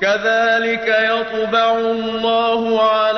كذلك يطبع الله على